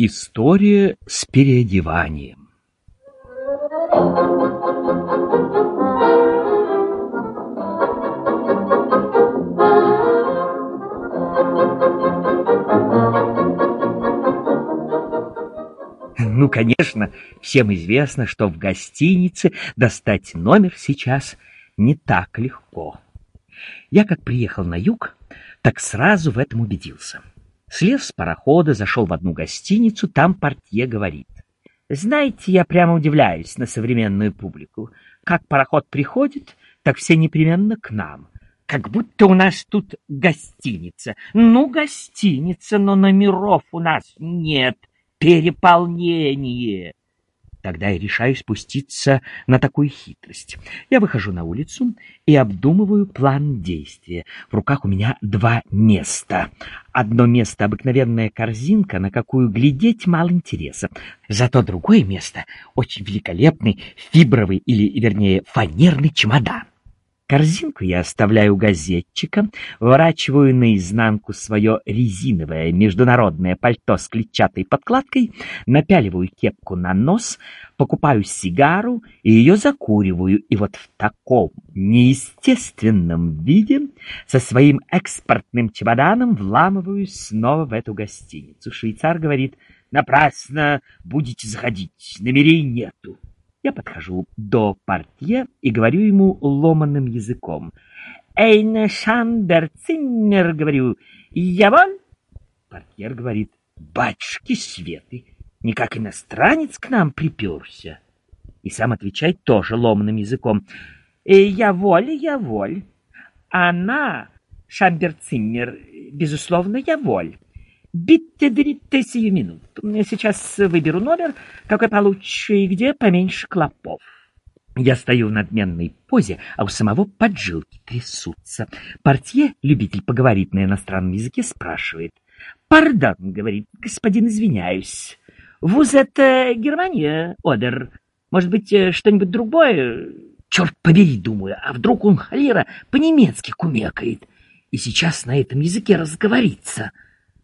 История с переодеванием. Ну, конечно, всем известно, что в гостинице достать номер сейчас не так легко. Я как приехал на юг, так сразу в этом убедился. Слез с парохода, зашел в одну гостиницу, там портье говорит. Знаете, я прямо удивляюсь на современную публику. Как пароход приходит, так все непременно к нам. Как будто у нас тут гостиница. Ну, гостиница, но номеров у нас нет. Переполнение. Тогда я решаю спуститься на такую хитрость. Я выхожу на улицу и обдумываю план действия. В руках у меня два места. Одно место — обыкновенная корзинка, на какую глядеть мало интереса. Зато другое место — очень великолепный фибровый или, вернее, фанерный чемодан. Корзинку я оставляю газетчика, ворачиваю наизнанку свое резиновое международное пальто с клетчатой подкладкой, напяливаю кепку на нос, покупаю сигару и ее закуриваю, и вот в таком неестественном виде со своим экспортным чемоданом вламываюсь снова в эту гостиницу. Швейцар говорит, напрасно будете заходить, номерей нету. Я подхожу до портье и говорю ему ломаным языком. «Эйне Шамбер Циммер», говорю, «я вон?» Портьер говорит, «Батюшки Светы, не как иностранец к нам приперся». И сам отвечает тоже ломаным языком, «Э, «Я воль, я воль. Она, Шамбер Циммер, безусловно, я воль. Битте дритте сию минут. Я сейчас выберу номер, какой получше и где поменьше клопов. Я стою в надменной позе, а у самого поджилки трясутся. Портье, любитель поговорить на иностранном языке, спрашивает. «Пардон», — говорит, — «господин, извиняюсь. Вуз это Германия, Одер? Может быть, э, что-нибудь другое? Черт побери, думаю, а вдруг он, холера, по-немецки кумекает и сейчас на этом языке разговорится».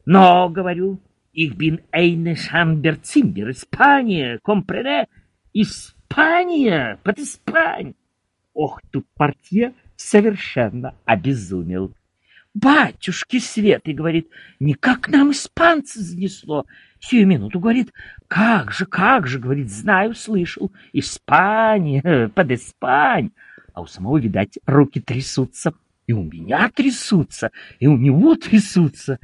Но, говорю, бин эйне шамбер цимбер, Испания, компрене, Испания, под Испань. Ох, тут портье совершенно обезумел. Батюшки Светы, говорит, никак нам испанцы занесло. Сию минуту, говорит, как же, как же, говорит, знаю, слышал, Испания, под Испань. А у самого, видать, руки трясутся, и у меня трясутся, и у него трясутся.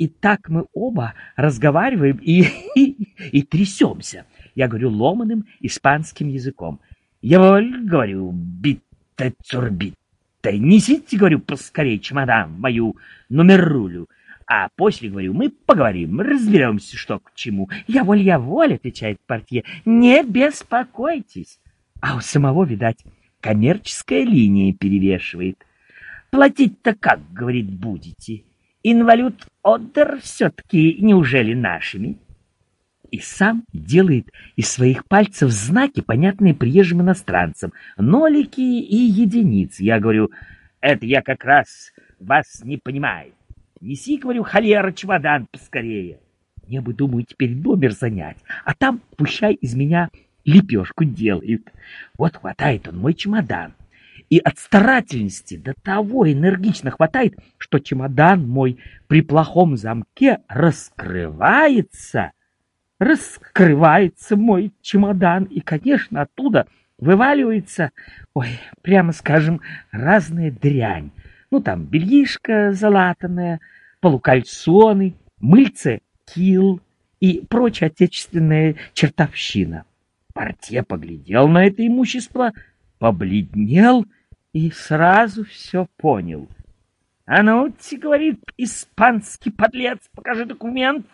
И так мы оба разговариваем и, и, и трясемся. Я говорю ломаным испанским языком. Я говорю, битте цурбитте, несите, говорю, поскорее чемодан мою номерулю. А после, говорю, мы поговорим, разберемся, что к чему. Я воль, я воль, отвечает портье, не беспокойтесь. А у самого, видать, коммерческая линия перевешивает. Платить-то как, говорит, будете? Инвалют Оддер все-таки неужели нашими? И сам делает из своих пальцев знаки, понятные приезжим иностранцам, нолики и единицы. Я говорю, это я как раз вас не понимаю. Неси, говорю, холера, чемодан поскорее. Мне бы, думаю, теперь номер занять, а там пущай из меня лепешку делают. Вот хватает он мой чемодан и от старательности до того энергично хватает, что чемодан мой при плохом замке раскрывается. Раскрывается мой чемодан, и, конечно, оттуда вываливается, ой, прямо скажем, разная дрянь. Ну, там бельишко залатанное, полукальсоны, мыльце кил и прочая отечественная чертовщина. Портье поглядел на это имущество, побледнел и сразу все понял. «А ну, — говорит испанский подлец, — покажи документ».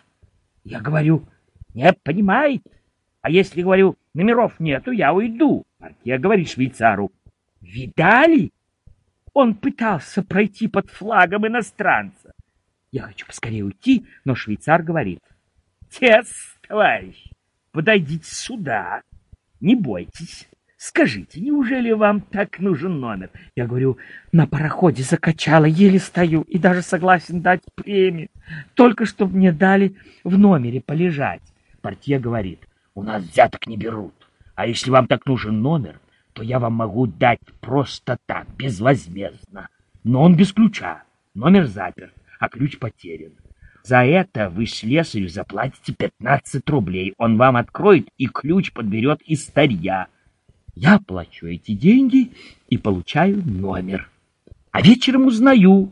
Я говорю, «Не понимает. А если, говорю, номеров нету, я уйду». Портье говорит швейцару, «Видали? Он пытался пройти под флагом иностранца. Я хочу поскорее уйти, но швейцар говорит, «Тес, товарищ, подойдите сюда, не бойтесь, Скажите, неужели вам так нужен номер? Я говорю, на пароходе закачала, еле стою и даже согласен дать премию, только чтобы мне дали в номере полежать. Портье говорит, у нас взяток не берут, а если вам так нужен номер, то я вам могу дать просто так, безвозмездно. Но он без ключа, номер заперт, а ключ потерян. За это вы слесарю заплатите 15 рублей. Он вам откроет и ключ подберет из старья. Я плачу эти деньги и получаю номер. А вечером узнаю,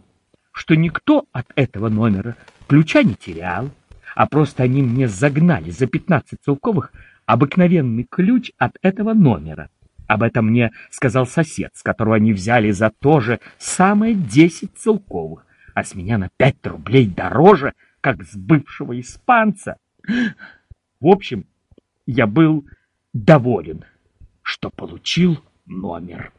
что никто от этого номера ключа не терял, а просто они мне загнали за 15 целковых обыкновенный ключ от этого номера. Об этом мне сказал сосед, с которого они взяли за то же самое 10 целковых, а с меня на 5 рублей дороже, как с бывшего испанца. В общем, я был доволен что получил номер.